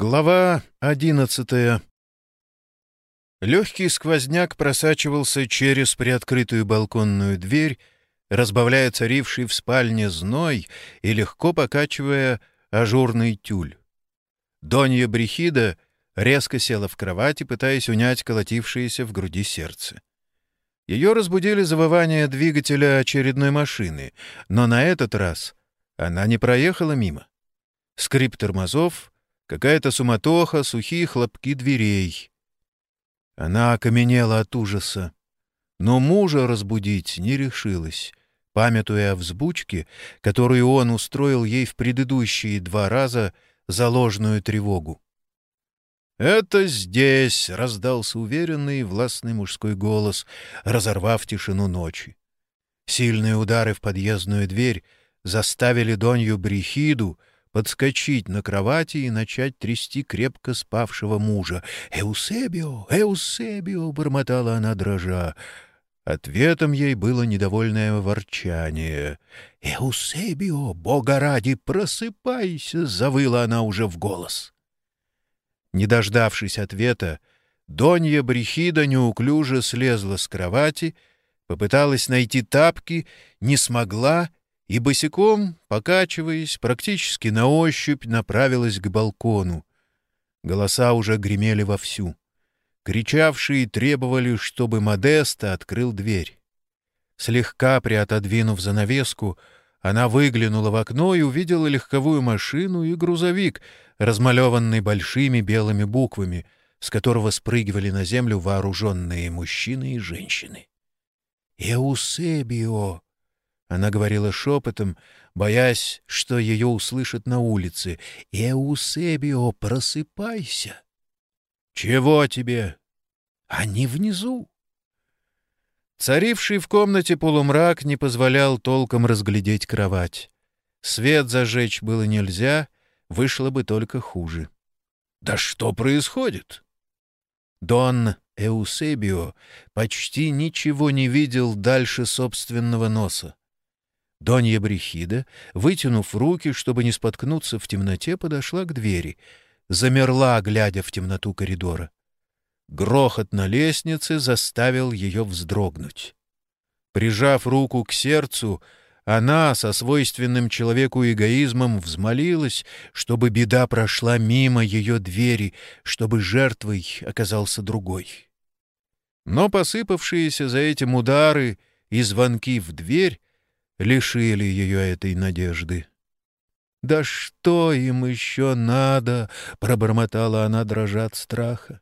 Глава одиннадцатая Легкий сквозняк просачивался через приоткрытую балконную дверь, разбавляя царивший в спальне зной и легко покачивая ажурный тюль. Донья Брехида резко села в кровати, пытаясь унять колотившееся в груди сердце. Ее разбудили завывания двигателя очередной машины, но на этот раз она не проехала мимо. Скрип тормозов — Какая-то суматоха, сухие хлопки дверей. Она окаменела от ужаса, но мужа разбудить не решилась, памятуя о взбучке, которую он устроил ей в предыдущие два раза за ложную тревогу. «Это здесь!» — раздался уверенный властный мужской голос, разорвав тишину ночи. Сильные удары в подъездную дверь заставили Донью Брехиду подскочить на кровати и начать трясти крепко спавшего мужа. «Эусебио! Эусебио!» — бормотала она дрожа. Ответом ей было недовольное ворчание. «Эусебио! Бога ради, просыпайся!» — завыла она уже в голос. Не дождавшись ответа, Донья Брехида неуклюже слезла с кровати, попыталась найти тапки, не смогла и босиком, покачиваясь, практически на ощупь направилась к балкону. Голоса уже гремели вовсю. Кричавшие требовали, чтобы Модеста открыл дверь. Слегка приотодвинув занавеску, она выглянула в окно и увидела легковую машину и грузовик, размалеванный большими белыми буквами, с которого спрыгивали на землю вооруженные мужчины и женщины. «Эусебио!» Она говорила шепотом, боясь, что ее услышат на улице. «Эусебио, просыпайся!» «Чего тебе?» «Они внизу!» Царивший в комнате полумрак не позволял толком разглядеть кровать. Свет зажечь было нельзя, вышло бы только хуже. «Да что происходит?» Дон Эусебио почти ничего не видел дальше собственного носа. Донья Брехида, вытянув руки, чтобы не споткнуться в темноте, подошла к двери. Замерла, глядя в темноту коридора. Грохот на лестнице заставил ее вздрогнуть. Прижав руку к сердцу, она со свойственным человеку эгоизмом взмолилась, чтобы беда прошла мимо ее двери, чтобы жертвой оказался другой. Но посыпавшиеся за этим удары и звонки в дверь лишили ее этой надежды. «Да что им еще надо?» — пробормотала она, дрожа от страха.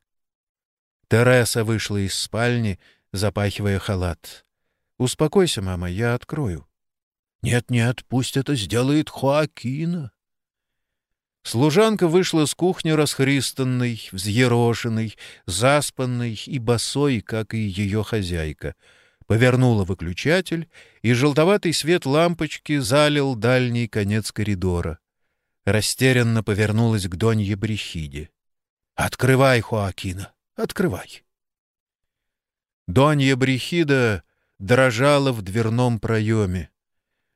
Тереса вышла из спальни, запахивая халат. «Успокойся, мама, я открою». «Нет-нет, пусть это сделает Хоакина». Служанка вышла с кухни расхристанной, взъерошенной, заспанной и босой, как и ее хозяйка — повернула выключатель, и желтоватый свет лампочки залил дальний конец коридора. Растерянно повернулась к Донье Брехиде. «Открывай, Хоакина, открывай!» Донья Брехида дрожала в дверном проеме.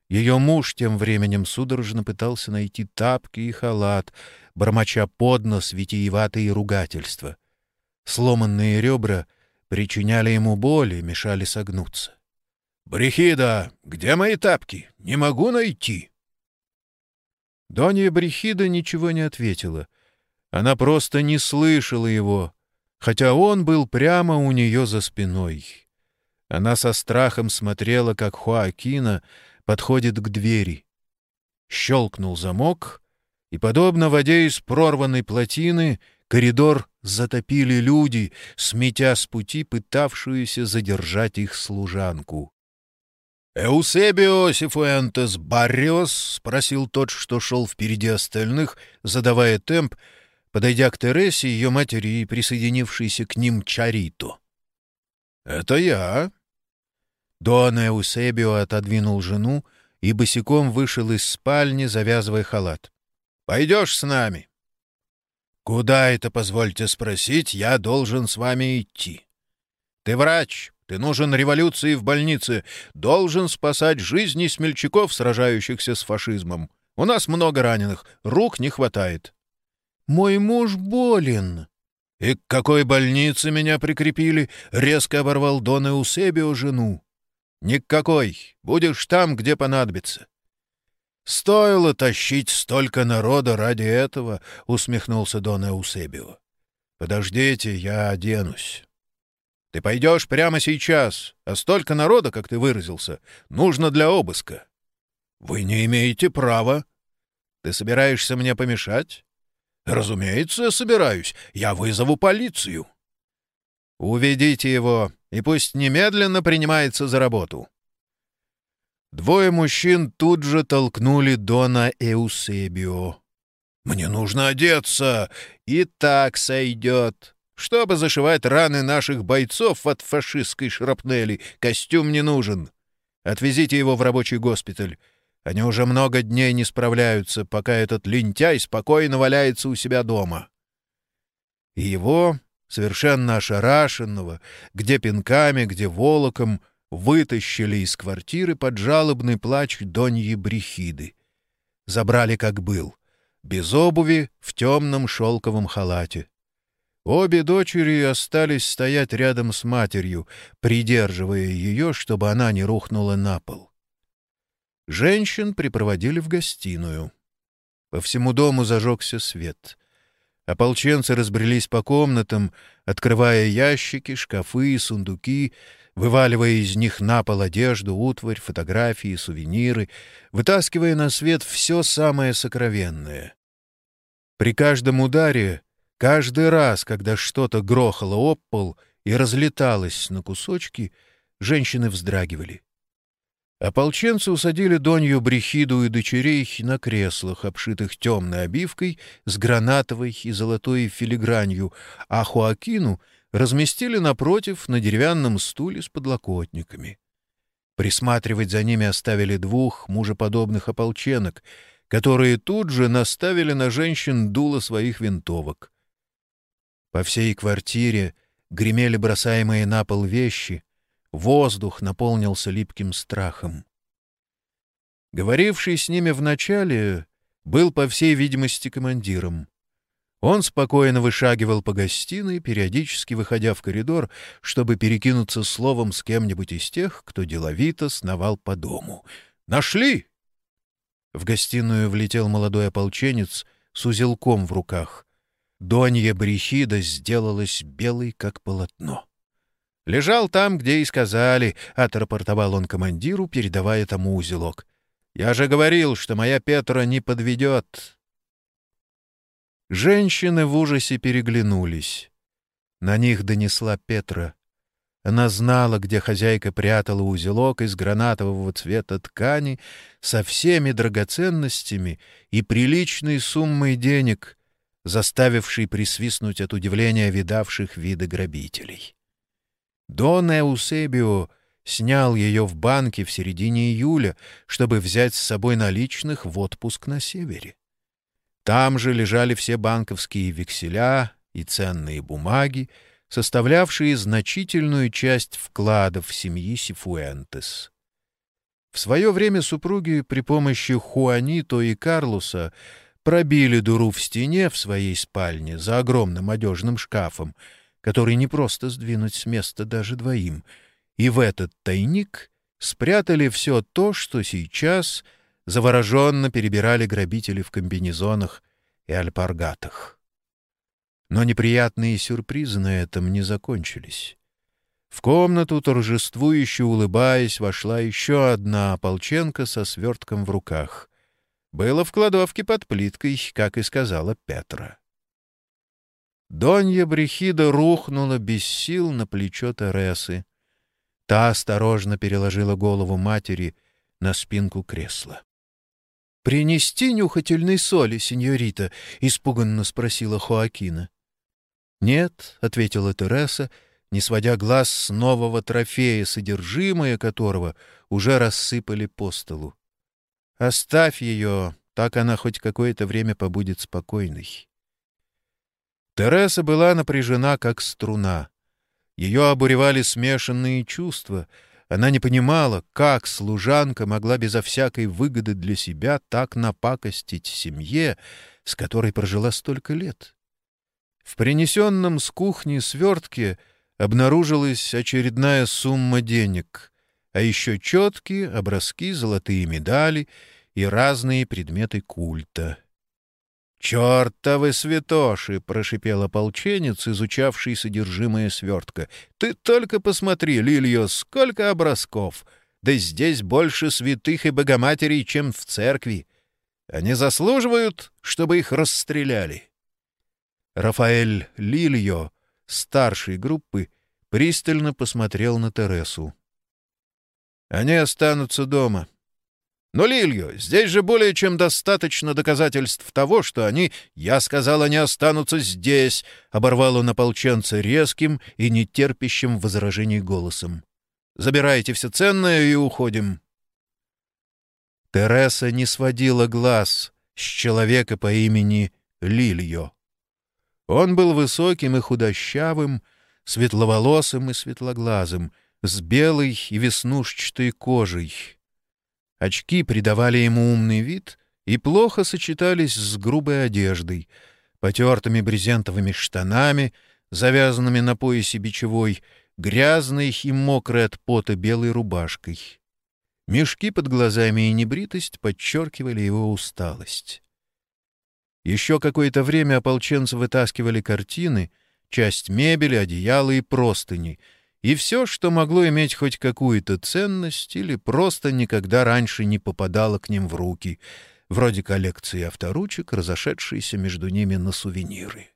Ее муж тем временем судорожно пытался найти тапки и халат, бормоча под нос витиеватые ругательства. Сломанные ребра — причиняли ему боль и мешали согнуться. «Брехида, где мои тапки? Не могу найти!» Донья Брехида ничего не ответила. Она просто не слышала его, хотя он был прямо у нее за спиной. Она со страхом смотрела, как Хуакина подходит к двери. Щелкнул замок, и, подобно воде из прорванной плотины, Коридор затопили люди, сметя с пути пытавшуюся задержать их служанку. «Эусебио Сифуэнтес Барриос?» — спросил тот, что шел впереди остальных, задавая темп, подойдя к Тересе, ее матери и присоединившейся к ним Чарито. «Это я». Дон Эусебио отодвинул жену и босиком вышел из спальни, завязывая халат. «Пойдешь с нами?» «Куда это, позвольте спросить, я должен с вами идти?» «Ты врач, ты нужен революции в больнице, должен спасать жизни смельчаков, сражающихся с фашизмом. У нас много раненых, рук не хватает». Мой муж болен». «И к какой больнице меня прикрепили?» — резко оборвал Дон Эусебио жену. «Ни к какой. Будешь там, где понадобится». «Стоило тащить столько народа ради этого», — усмехнулся Дон Эусебио. «Подождите, я оденусь». «Ты пойдешь прямо сейчас, а столько народа, как ты выразился, нужно для обыска». «Вы не имеете права». «Ты собираешься мне помешать?» «Разумеется, собираюсь. Я вызову полицию». «Уведите его, и пусть немедленно принимается за работу». Двое мужчин тут же толкнули Дона Эусебио. «Мне нужно одеться!» «И так сойдет!» Чтобы зашивать раны наших бойцов от фашистской шрапнели, костюм не нужен. Отвезите его в рабочий госпиталь. Они уже много дней не справляются, пока этот лентяй спокойно валяется у себя дома. И его, совершенно ошарашенного, где пинками, где волоком, вытащили из квартиры под жалобный плач Доньи Брехиды. Забрали, как был, без обуви, в темном шелковом халате. Обе дочери остались стоять рядом с матерью, придерживая ее, чтобы она не рухнула на пол. Женщин припроводили в гостиную. По всему дому зажегся свет. Ополченцы разбрелись по комнатам, открывая ящики, шкафы и сундуки, вываливая из них на пол одежду, утварь, фотографии, сувениры, вытаскивая на свет все самое сокровенное. При каждом ударе, каждый раз, когда что-то грохало об пол и разлеталось на кусочки, женщины вздрагивали. Ополченцы усадили Донью Брехиду и дочерей на креслах, обшитых темной обивкой с гранатовой и золотой филигранью, а Хуакину разместили напротив на деревянном стуле с подлокотниками. Присматривать за ними оставили двух мужеподобных ополченок, которые тут же наставили на женщин дуло своих винтовок. По всей квартире гремели бросаемые на пол вещи — Воздух наполнился липким страхом. Говоривший с ними вначале был, по всей видимости, командиром. Он спокойно вышагивал по гостиной, периодически выходя в коридор, чтобы перекинуться словом с кем-нибудь из тех, кто деловито сновал по дому. «Нашли!» В гостиную влетел молодой ополченец с узелком в руках. Донья Брехида сделалась белой, как полотно. «Лежал там, где и сказали», — отрапортовал он командиру, передавая тому узелок. «Я же говорил, что моя Петра не подведет». Женщины в ужасе переглянулись. На них донесла Петра. Она знала, где хозяйка прятала узелок из гранатового цвета ткани со всеми драгоценностями и приличной суммой денег, заставившей присвистнуть от удивления видавших виды грабителей. Дон Эусебио снял ее в банке в середине июля, чтобы взять с собой наличных в отпуск на севере. Там же лежали все банковские векселя и ценные бумаги, составлявшие значительную часть вкладов семьи Сифуэнтес. В свое время супруги при помощи Хуанито и Карлоса пробили дуру в стене в своей спальне за огромным одежным шкафом — который не просто сдвинуть с места даже двоим, и в этот тайник спрятали все то, что сейчас завороженно перебирали грабители в комбинезонах и альпаргатах. Но неприятные сюрпризы на этом не закончились. В комнату, торжествующе улыбаясь, вошла еще одна ополченка со свертком в руках. Было в кладовке под плиткой, как и сказала Петра. Донья Брехида рухнула без сил на плечо Тересы. Та осторожно переложила голову матери на спинку кресла. — Принести нюхательной соли, сеньорита? — испуганно спросила Хоакина. — Нет, — ответила Тереса, не сводя глаз с нового трофея, содержимое которого уже рассыпали по столу. — Оставь ее, так она хоть какое-то время побудет спокойной. Тереса была напряжена, как струна. Ее обуревали смешанные чувства. Она не понимала, как служанка могла безо всякой выгоды для себя так напакостить семье, с которой прожила столько лет. В принесенном с кухни свертке обнаружилась очередная сумма денег, а еще четкие образки, золотые медали и разные предметы культа. «Чертовы святоши!» — прошипел ополченец, изучавший содержимое свертка. «Ты только посмотри, Лильо, сколько образков! Да здесь больше святых и богоматерей, чем в церкви! Они заслуживают, чтобы их расстреляли!» Рафаэль Лильо, старший группы, пристально посмотрел на Тересу. «Они останутся дома. Но, Лилью, здесь же более чем достаточно доказательств того, что они, я сказал, они останутся здесь, — оборвал он ополченца резким и нетерпящим возражений голосом. Забирайте все ценное и уходим. Тереса не сводила глаз с человека по имени Лильо. Он был высоким и худощавым, светловолосым и светлоглазым, с белой и веснушчатой кожей. Очки придавали ему умный вид и плохо сочетались с грубой одеждой, потертыми брезентовыми штанами, завязанными на поясе бичевой, грязной и мокрой от пота белой рубашкой. Мешки под глазами и небритость подчеркивали его усталость. Еще какое-то время ополченцы вытаскивали картины, часть мебели, одеяла и простыни — и все, что могло иметь хоть какую-то ценность или просто никогда раньше не попадало к ним в руки, вроде коллекции авторучек, разошедшейся между ними на сувениры.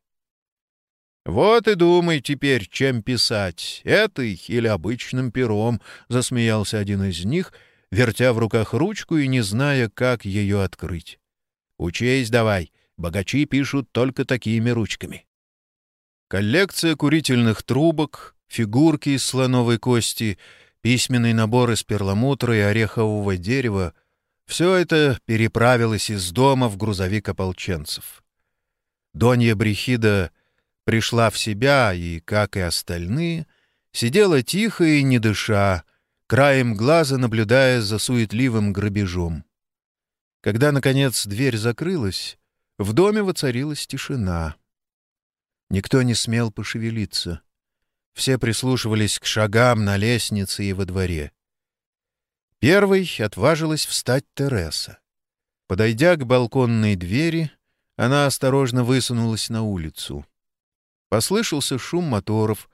«Вот и думай теперь, чем писать, этой или обычным пером», — засмеялся один из них, вертя в руках ручку и не зная, как ее открыть. «Учесть давай, богачи пишут только такими ручками». Коллекция курительных трубок, фигурки из слоновой кости, письменный набор из перламутра и орехового дерева — все это переправилось из дома в грузовик ополченцев. Донья Брехида пришла в себя и, как и остальные, сидела тихо и не дыша, краем глаза наблюдая за суетливым грабежом. Когда, наконец, дверь закрылась, в доме воцарилась тишина. Никто не смел пошевелиться. Все прислушивались к шагам на лестнице и во дворе. Первой отважилась встать Тереса. Подойдя к балконной двери, она осторожно высунулась на улицу. Послышался шум моторов,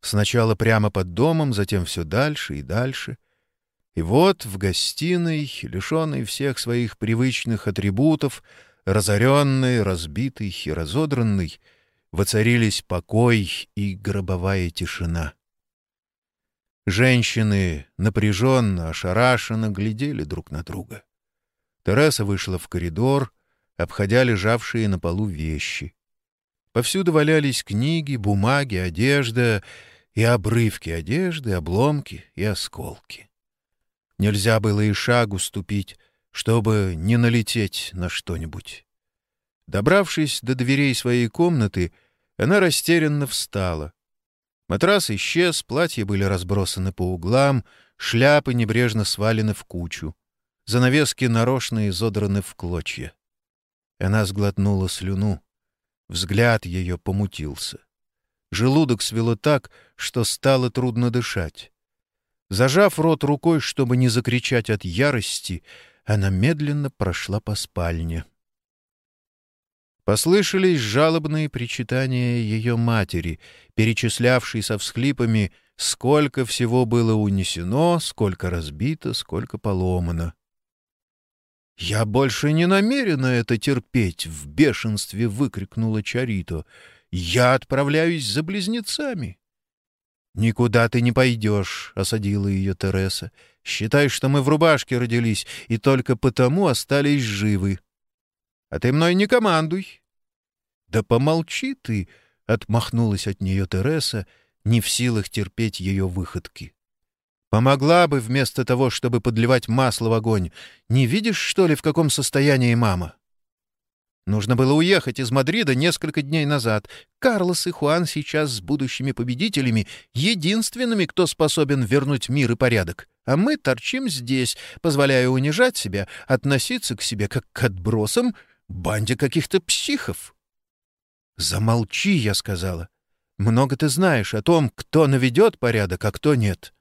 сначала прямо под домом, затем все дальше и дальше. И вот в гостиной, лишенной всех своих привычных атрибутов, разоренный, разбитый и разодранный, воцарились покой и гробовая тишина. Женщины напряженно, ошарашенно глядели друг на друга. Тереса вышла в коридор, обходя лежавшие на полу вещи. Повсюду валялись книги, бумаги, одежда и обрывки одежды, обломки и осколки. Нельзя было и шагу ступить, чтобы не налететь на что-нибудь. Добравшись до дверей своей комнаты, она растерянно встала. Матрас исчез, платья были разбросаны по углам, шляпы небрежно свалены в кучу. Занавески нарочно изодраны в клочья. Она сглотнула слюну. Взгляд ее помутился. Желудок свело так, что стало трудно дышать. Зажав рот рукой, чтобы не закричать от ярости, она медленно прошла по спальне. Послышались жалобные причитания ее матери, перечислявшей со всхлипами, сколько всего было унесено, сколько разбито, сколько поломано. «Я больше не намерена это терпеть!» — в бешенстве выкрикнула Чарито. «Я отправляюсь за близнецами!» «Никуда ты не пойдешь», — осадила ее Тереса. «Считай, что мы в рубашке родились и только потому остались живы. А ты мной не командуй. Да помолчи ты, отмахнулась от нее Тереса, не в силах терпеть ее выходки. Помогла бы вместо того, чтобы подливать масло в огонь. Не видишь, что ли, в каком состоянии мама? Нужно было уехать из Мадрида несколько дней назад. Карлос и Хуан сейчас с будущими победителями единственными, кто способен вернуть мир и порядок. А мы торчим здесь, позволяя унижать себя, относиться к себе как к отбросам — банде каких-то психов. «Замолчи», — я сказала. «Много ты знаешь о том, кто наведет порядок, а кто нет.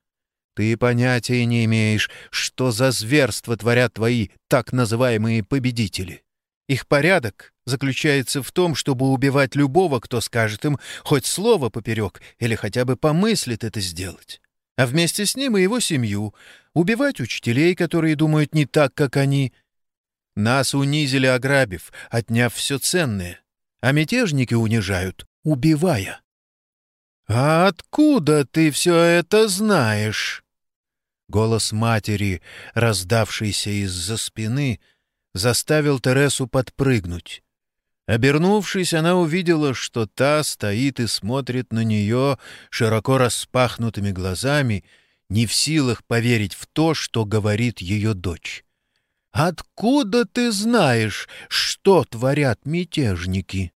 Ты понятия не имеешь, что за зверство творят твои так называемые победители. Их порядок заключается в том, чтобы убивать любого, кто скажет им хоть слово поперек или хотя бы помыслит это сделать. А вместе с ним и его семью. Убивать учителей, которые думают не так, как они. Нас унизили, ограбив, отняв все ценное. А мятежники унижают, убивая. «А откуда ты все это знаешь?» Голос матери, раздавшийся из-за спины, заставил Тересу подпрыгнуть. Обернувшись, она увидела, что та стоит и смотрит на нее широко распахнутыми глазами, не в силах поверить в то, что говорит ее дочь. «Откуда ты знаешь, что творят мятежники?»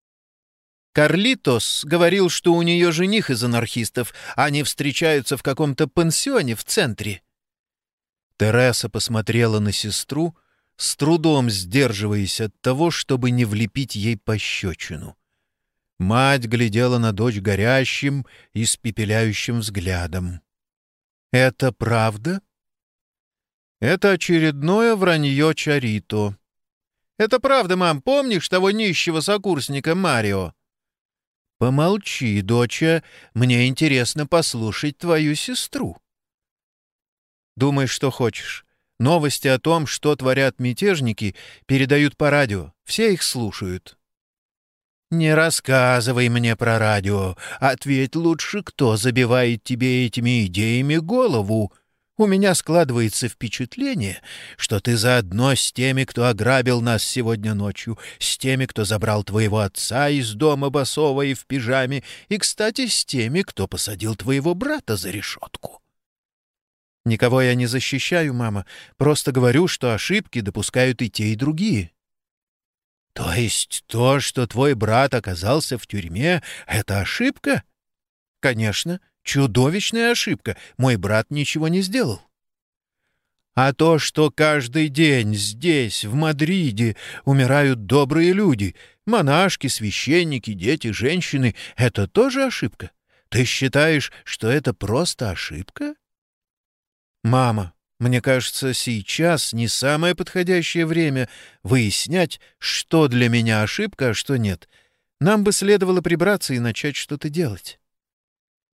Карлитос говорил, что у нее жених из анархистов, они встречаются в каком-то пансионе в центре. Тереса посмотрела на сестру, с трудом сдерживаясь от того, чтобы не влепить ей пощечину. Мать глядела на дочь горящим, испепеляющим взглядом. «Это правда?» «Это очередное вранье Чарито». «Это правда, мам. Помнишь того нищего сокурсника Марио?» «Помолчи, доча. Мне интересно послушать твою сестру». «Думай, что хочешь. Новости о том, что творят мятежники, передают по радио. Все их слушают. «Не рассказывай мне про радио. Ответь лучше, кто забивает тебе этими идеями голову. У меня складывается впечатление, что ты заодно с теми, кто ограбил нас сегодня ночью, с теми, кто забрал твоего отца из дома Басова и в пижаме, и, кстати, с теми, кто посадил твоего брата за решетку. Никого я не защищаю, мама. Просто говорю, что ошибки допускают и те, и другие. То есть то, что твой брат оказался в тюрьме, — это ошибка? Конечно, чудовищная ошибка. Мой брат ничего не сделал. А то, что каждый день здесь, в Мадриде, умирают добрые люди, монашки, священники, дети, женщины, — это тоже ошибка? Ты считаешь, что это просто ошибка? «Мама, мне кажется, сейчас не самое подходящее время выяснять, что для меня ошибка, а что нет. Нам бы следовало прибраться и начать что-то делать».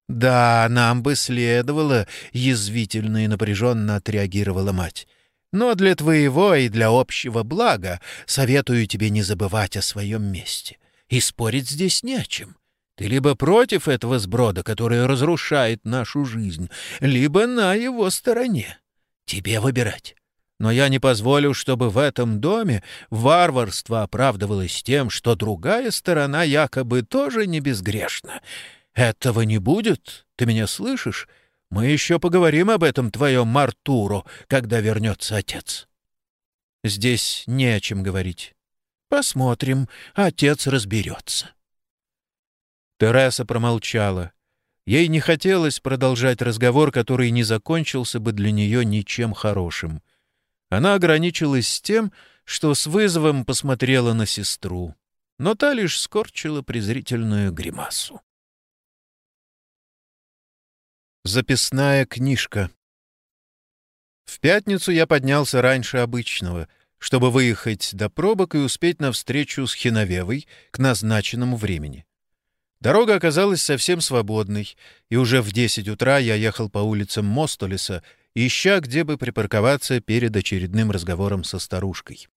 «Да, нам бы следовало», — язвительно и напряженно отреагировала мать. «Но для твоего и для общего блага советую тебе не забывать о своем месте. И спорить здесь не о чем. Ты либо против этого сброда, который разрушает нашу жизнь, либо на его стороне. Тебе выбирать. Но я не позволю, чтобы в этом доме варварство оправдывалось тем, что другая сторона якобы тоже не безгрешна. Этого не будет, ты меня слышишь? Мы еще поговорим об этом твоем Мартуру, когда вернется отец. Здесь не о чем говорить. Посмотрим, отец разберется. Тереса промолчала. Ей не хотелось продолжать разговор, который не закончился бы для нее ничем хорошим. Она ограничилась тем, что с вызовом посмотрела на сестру, но та лишь скорчила презрительную гримасу. Записная книжка В пятницу я поднялся раньше обычного, чтобы выехать до пробок и успеть на встречу с Хиновевой к назначенному времени. Дорога оказалась совсем свободной, и уже в десять утра я ехал по улицам Мостолеса, ища, где бы припарковаться перед очередным разговором со старушкой.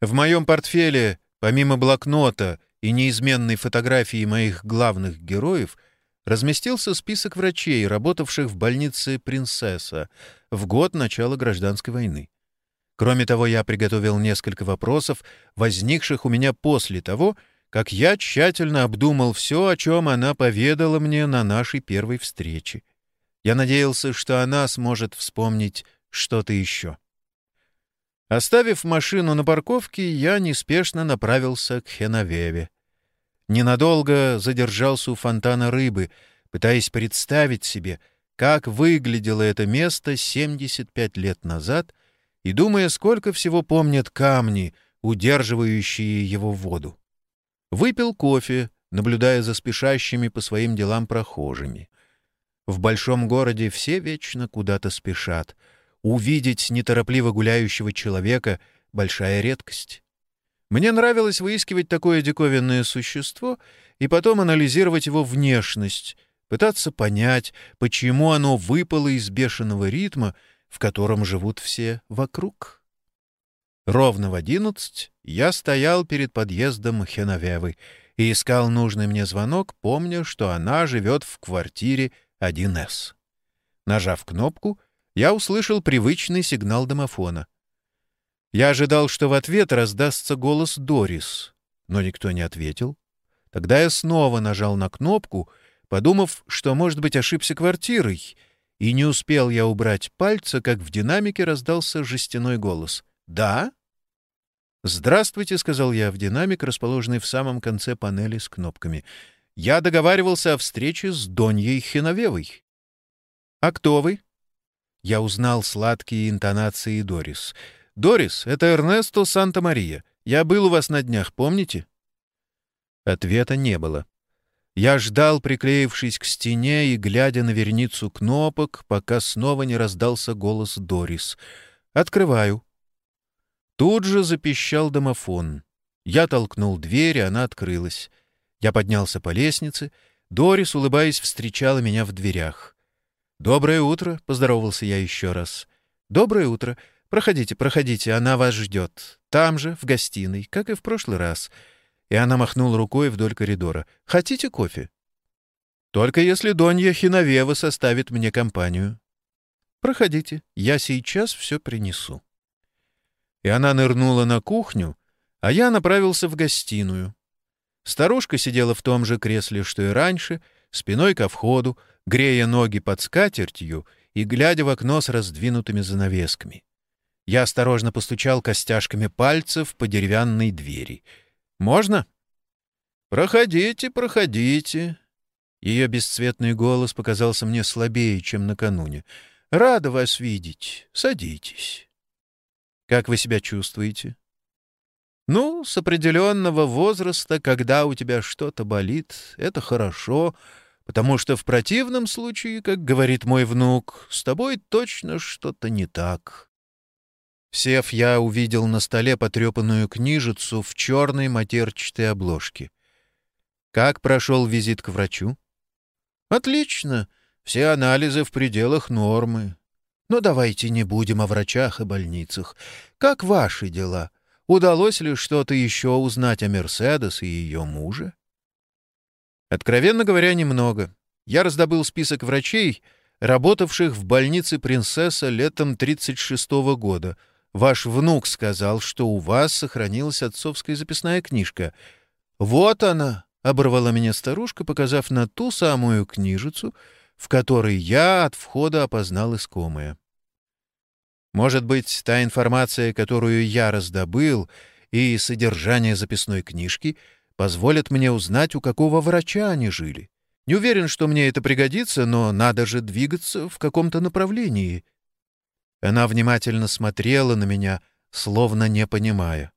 В моем портфеле, помимо блокнота и неизменной фотографии моих главных героев, разместился список врачей, работавших в больнице «Принцесса» в год начала гражданской войны. Кроме того, я приготовил несколько вопросов, возникших у меня после того, как я тщательно обдумал все, о чем она поведала мне на нашей первой встрече. Я надеялся, что она сможет вспомнить что-то еще. Оставив машину на парковке, я неспешно направился к Хеновеве. Ненадолго задержался у фонтана рыбы, пытаясь представить себе, как выглядело это место 75 лет назад, и думая, сколько всего помнят камни, удерживающие его воду. Выпил кофе, наблюдая за спешащими по своим делам прохожими. В большом городе все вечно куда-то спешат. Увидеть неторопливо гуляющего человека — большая редкость. Мне нравилось выискивать такое диковинное существо и потом анализировать его внешность, пытаться понять, почему оно выпало из бешеного ритма, в котором живут все вокруг. Ровно в одиннадцать я стоял перед подъездом Хеновевы и искал нужный мне звонок, помня, что она живет в квартире 1С. Нажав кнопку, я услышал привычный сигнал домофона. Я ожидал, что в ответ раздастся голос Дорис, но никто не ответил. Тогда я снова нажал на кнопку, подумав, что, может быть, ошибся квартирой, и не успел я убрать пальца, как в динамике раздался жестяной голос. «Да?» «Здравствуйте», — сказал я в динамик, расположенный в самом конце панели с кнопками. «Я договаривался о встрече с Доньей Хиновевой». «А кто вы?» Я узнал сладкие интонации Дорис — «Дорис, это Эрнесто Санта-Мария. Я был у вас на днях, помните?» Ответа не было. Я ждал, приклеившись к стене и глядя на верницу кнопок, пока снова не раздался голос Дорис. «Открываю». Тут же запищал домофон. Я толкнул дверь, и она открылась. Я поднялся по лестнице. Дорис, улыбаясь, встречала меня в дверях. «Доброе утро», — поздоровался я еще раз. «Доброе утро. «Проходите, проходите, она вас ждет. Там же, в гостиной, как и в прошлый раз». И она махнула рукой вдоль коридора. «Хотите кофе?» «Только если Донья Хиновева составит мне компанию». «Проходите, я сейчас все принесу». И она нырнула на кухню, а я направился в гостиную. Старушка сидела в том же кресле, что и раньше, спиной ко входу, грея ноги под скатертью и глядя в окно с раздвинутыми занавесками. Я осторожно постучал костяшками пальцев по деревянной двери. «Можно?» «Проходите, проходите». Ее бесцветный голос показался мне слабее, чем накануне. «Рада вас видеть. Садитесь». «Как вы себя чувствуете?» «Ну, с определенного возраста, когда у тебя что-то болит, это хорошо, потому что в противном случае, как говорит мой внук, с тобой точно что-то не так». Сев, я увидел на столе потрепанную книжицу в черной матерчатой обложке. Как прошел визит к врачу? Отлично. Все анализы в пределах нормы. Но давайте не будем о врачах и больницах. Как ваши дела? Удалось ли что-то еще узнать о Мерседес и ее муже? Откровенно говоря, немного. Я раздобыл список врачей, работавших в больнице принцесса летом 36 -го года — Ваш внук сказал, что у вас сохранилась отцовская записная книжка. Вот она, — оборвала меня старушка, показав на ту самую книжицу, в которой я от входа опознал искомое. Может быть, та информация, которую я раздобыл, и содержание записной книжки позволят мне узнать, у какого врача они жили. Не уверен, что мне это пригодится, но надо же двигаться в каком-то направлении. Она внимательно смотрела на меня, словно не понимая.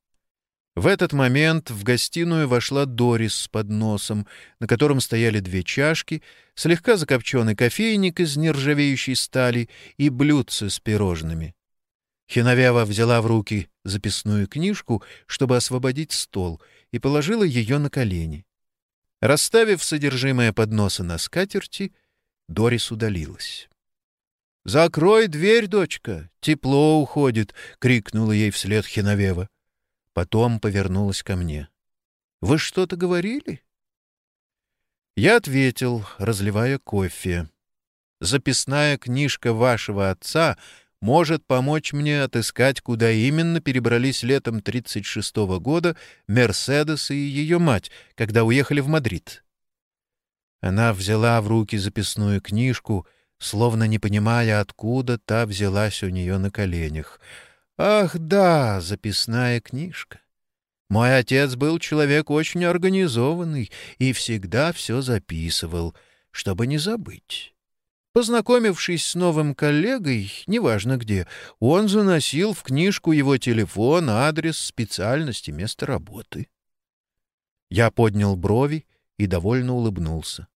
В этот момент в гостиную вошла Дорис с подносом, на котором стояли две чашки, слегка закопченный кофейник из нержавеющей стали и блюдце с пирожными. Хиновява взяла в руки записную книжку, чтобы освободить стол, и положила ее на колени. Расставив содержимое подноса на скатерти, Дорис удалилась. «Закрой дверь, дочка! Тепло уходит!» — крикнула ей вслед Хиновева. Потом повернулась ко мне. «Вы что-то говорили?» Я ответил, разливая кофе. «Записная книжка вашего отца может помочь мне отыскать, куда именно перебрались летом 36-го года Мерседес и ее мать, когда уехали в Мадрид». Она взяла в руки записную книжку — словно не понимая, откуда та взялась у нее на коленях. «Ах, да, записная книжка. Мой отец был человек очень организованный и всегда все записывал, чтобы не забыть. Познакомившись с новым коллегой, неважно где, он заносил в книжку его телефон, адрес, специальность и место работы. Я поднял брови и довольно улыбнулся.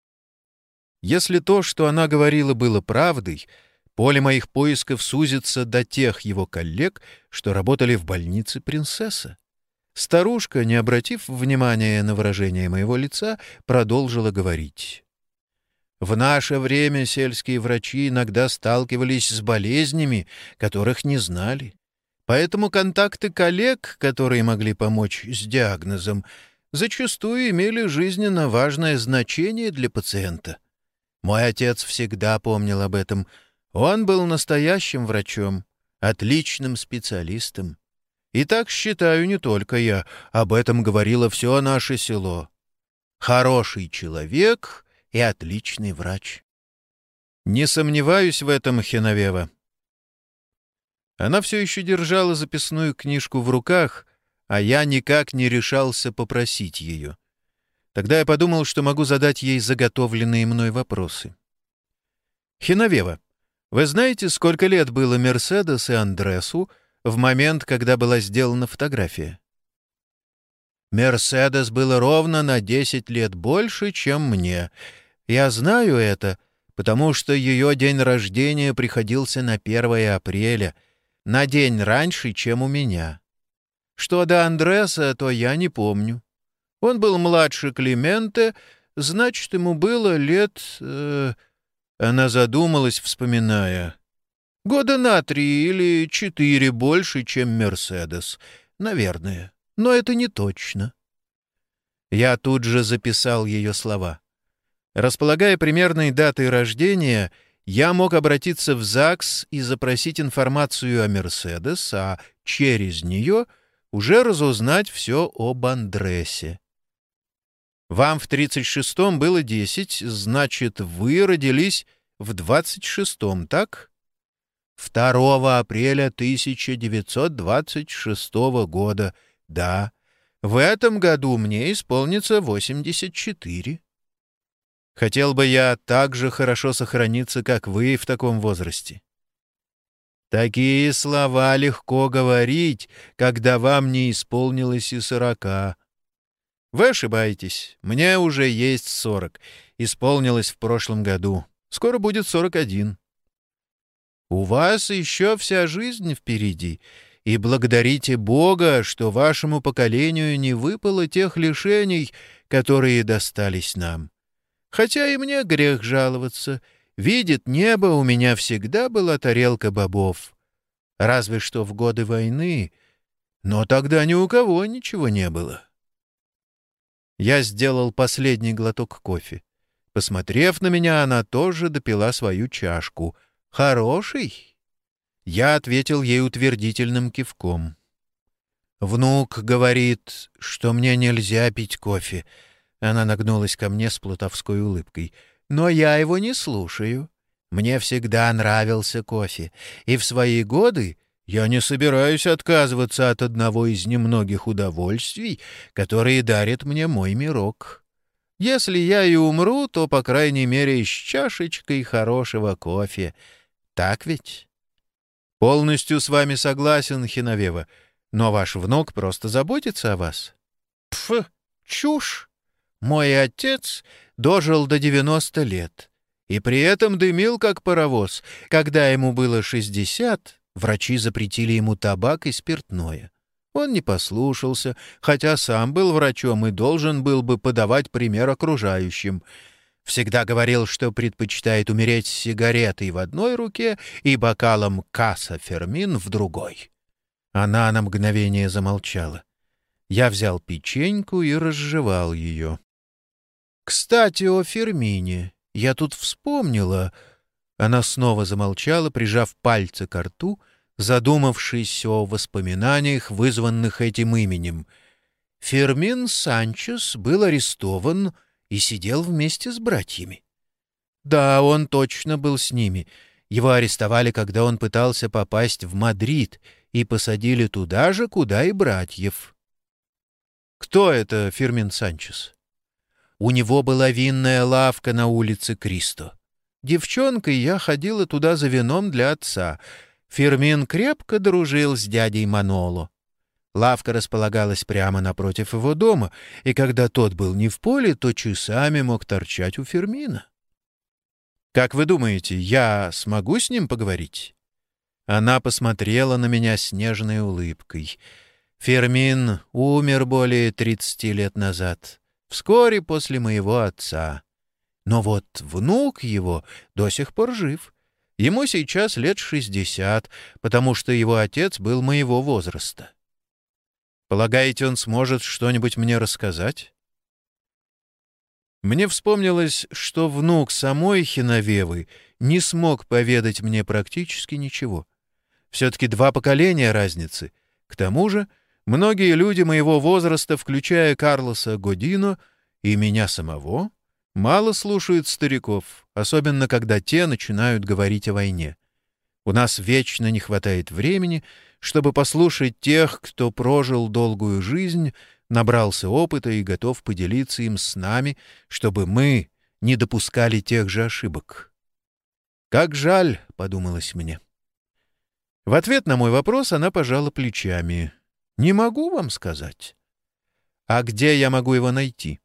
Если то, что она говорила, было правдой, поле моих поисков сузится до тех его коллег, что работали в больнице принцесса. Старушка, не обратив внимания на выражение моего лица, продолжила говорить. В наше время сельские врачи иногда сталкивались с болезнями, которых не знали. Поэтому контакты коллег, которые могли помочь с диагнозом, зачастую имели жизненно важное значение для пациента. Мой отец всегда помнил об этом. Он был настоящим врачом, отличным специалистом. И так считаю не только я, об этом говорило все наше село. Хороший человек — и отличный врач. Не сомневаюсь в этом, Хеновева. Она все еще держала записную книжку в руках, а я никак не решался попросить ее. Тогда я подумал, что могу задать ей заготовленные мной вопросы. Хиновева, вы знаете, сколько лет было Мерседес и Андресу в момент, когда была сделана фотография? Мерседес было ровно на 10 лет больше, чем мне, я знаю это, потому что ее день рождения приходился на 1 апреля, на день раньше, чем у меня. Что до Андреса, то я не помню. Он был младше Клименте, значит, ему было лет... Э, она задумалась, вспоминая. Года на три или четыре больше, чем Мерседес. Наверное. Но это не точно. Я тут же записал ее слова. Располагая примерной датой рождения, я мог обратиться в ЗАГС и запросить информацию о «Мерседес», а через нее уже разузнать все об Андресе. Вам в 36-м было 10, значит, вы родились в 26-м, так? 2 апреля 1926 года, да. В этом году мне исполнится 84. Хотел бы я так же хорошо сохраниться, как вы в таком возрасте. Такие слова легко говорить, когда вам не исполнилось и сорока. Вы ошибаетесь. Мне уже есть сорок. Исполнилось в прошлом году. Скоро будет сорок один. У вас еще вся жизнь впереди, и благодарите Бога, что вашему поколению не выпало тех лишений, которые достались нам. Хотя и мне грех жаловаться. Видит небо, у меня всегда была тарелка бобов. Разве что в годы войны. Но тогда ни у кого ничего не было. Я сделал последний глоток кофе. Посмотрев на меня, она тоже допила свою чашку. «Хороший?» Я ответил ей утвердительным кивком. «Внук говорит, что мне нельзя пить кофе. Она нагнулась ко мне с плутовской улыбкой. «Но я его не слушаю. Мне всегда нравился кофе, и в свои годы я не собираюсь отказываться от одного из немногих удовольствий, которые дарит мне мой мирок. Если я и умру, то, по крайней мере, с чашечкой хорошего кофе. Так ведь?» «Полностью с вами согласен, Хиновева, но ваш внук просто заботится о вас». «Пф, чушь!» Мой отец дожил до 90 лет и при этом дымил как паровоз. Когда ему было 60, врачи запретили ему табак и спиртное. Он не послушался, хотя сам был врачом и должен был бы подавать пример окружающим. Всегда говорил, что предпочитает умереть с сигаретой в одной руке и бокалом касса фермин в другой. Она на мгновение замолчала. Я взял печеньку и разжевал ее. «Кстати, о Фермине. Я тут вспомнила...» Она снова замолчала, прижав пальцы к рту, задумавшись о воспоминаниях, вызванных этим именем. Фермин Санчес был арестован и сидел вместе с братьями. Да, он точно был с ними. Его арестовали, когда он пытался попасть в Мадрид, и посадили туда же, куда и братьев. Кто это Фермин Санчес? У него была винная лавка на улице Кристо. Девчонкой я ходила туда за вином для отца. Фермин крепко дружил с дядей Маноло. Лавка располагалась прямо напротив его дома, и когда тот был не в поле, то часами мог торчать у Фермина. «Как вы думаете, я смогу с ним поговорить?» Она посмотрела на меня с нежной улыбкой. «Фермин умер более тридцати лет назад, вскоре после моего отца. Но вот внук его до сих пор жив. Ему сейчас лет шестьдесят, потому что его отец был моего возраста. Полагаете, он сможет что-нибудь мне рассказать? Мне вспомнилось, что внук самой Хиновевы не смог поведать мне практически ничего. Все-таки два поколения разницы. К тому же многие люди моего возраста, включая Карлоса Годино и меня самого, мало слушают стариков, особенно когда те начинают говорить о войне. У нас вечно не хватает времени — чтобы послушать тех, кто прожил долгую жизнь, набрался опыта и готов поделиться им с нами, чтобы мы не допускали тех же ошибок. «Как жаль», — подумалось мне. В ответ на мой вопрос она пожала плечами. «Не могу вам сказать». «А где я могу его найти?»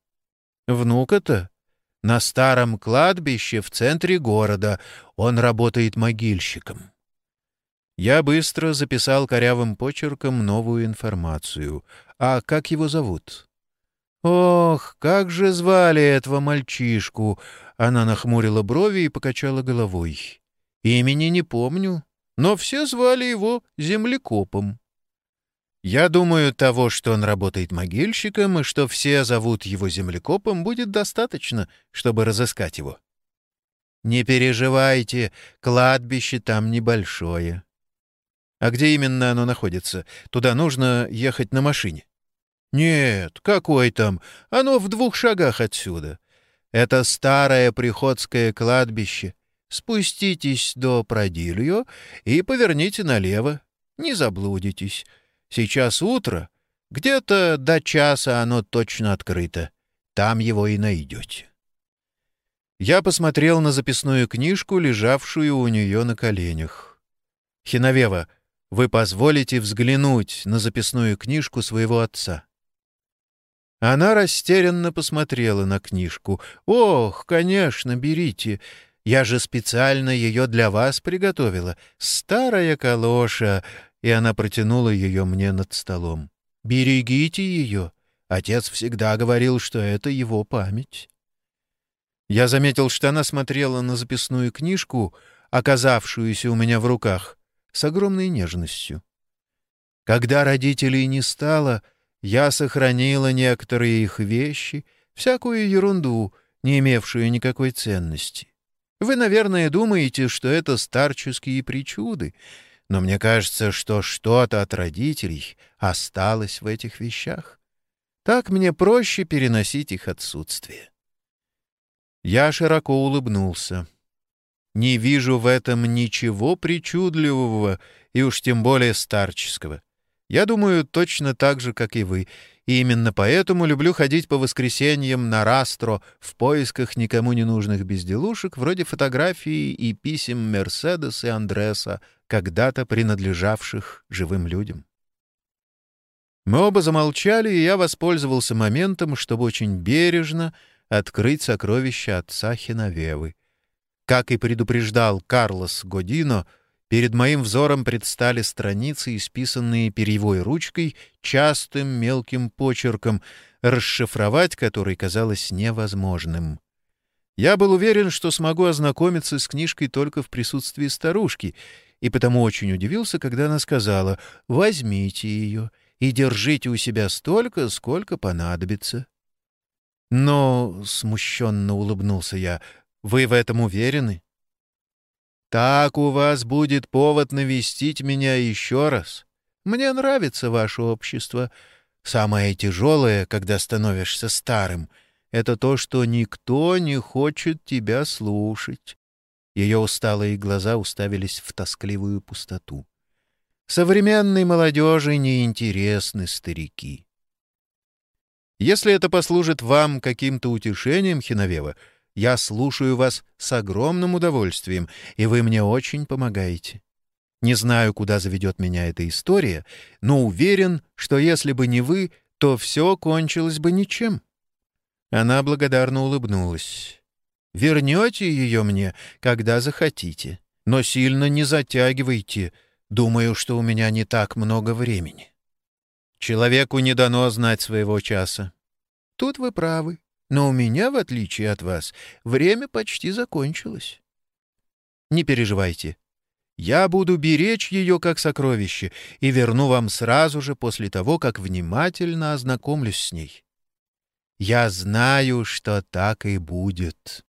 «Внука-то?» «На старом кладбище в центре города. Он работает могильщиком». Я быстро записал корявым почерком новую информацию. А как его зовут? «Ох, как же звали этого мальчишку!» Она нахмурила брови и покачала головой. «Имени не помню, но все звали его землекопом». Я думаю, того, что он работает могильщиком, и что все зовут его землекопом, будет достаточно, чтобы разыскать его. Не переживайте, кладбище там небольшое. А где именно оно находится? Туда нужно ехать на машине. Нет, какой там? Оно в двух шагах отсюда. Это старое приходское кладбище. Спуститесь до Продильо и поверните налево. Не заблудитесь. Сейчас утро. Где-то до часа оно точно открыто. Там его и найдете. Я посмотрел на записную книжку, лежавшую у нее на коленях. «Хиновева, вы позволите взглянуть на записную книжку своего отца». Она растерянно посмотрела на книжку. «Ох, конечно, берите. Я же специально ее для вас приготовила. Старая калоша!» И она протянула ее мне над столом. «Берегите ее. Отец всегда говорил, что это его память». Я заметил, что она смотрела на записную книжку, оказавшуюся у меня в руках, с огромной нежностью. Когда родителей не стало, я сохранила некоторые их вещи, всякую ерунду, не имевшую никакой ценности. Вы, наверное, думаете, что это старческие причуды, но мне кажется, что что-то от родителей осталось в этих вещах. Так мне проще переносить их отсутствие. Я широко улыбнулся. Не вижу в этом ничего причудливого и уж тем более старческого. Я думаю точно так же, как и вы, и именно поэтому люблю ходить по воскресеньям на Растро в поисках никому не нужных безделушек, вроде фотографий и писем Мерседес и Андреса, когда-то принадлежавших живым людям. Мы оба замолчали, и я воспользовался моментом, чтобы очень бережно открыть сокровища отца Хиновевы. Как и предупреждал Карлос Годино, перед моим взором предстали страницы, исписанные перьевой ручкой, частым мелким почерком, расшифровать который казалось невозможным. Я был уверен, что смогу ознакомиться с книжкой только в присутствии старушки, и потому очень удивился, когда она сказала «возьмите ее и держите у себя столько, сколько понадобится». Но, — смущенно улыбнулся я, вы в этом уверены? Так у вас будет повод навестить меня еще раз. Мне нравится ваше общество. Самое тяжелое, когда становишься старым, — это то, что никто не хочет тебя слушать. Ее усталые глаза уставились в тоскливую пустоту. Современной молодежи неинтересны старики. Если это послужит вам каким-то утешением, Хиновева, Я слушаю вас с огромным удовольствием, и вы мне очень помогаете. Не знаю, куда заведет меня эта история, но уверен, что если бы не вы, то все кончилось бы ничем». Она благодарно улыбнулась. «Вернете ее мне, когда захотите, но сильно не затягивайте. Думаю, что у меня не так много времени». Человеку не дано знать своего часа. Тут вы правы, но у меня, в отличие от вас, время почти закончилось. Не переживайте, я буду беречь ее как сокровище и верну вам сразу же после того, как внимательно ознакомлюсь с ней. Я знаю, что так и будет.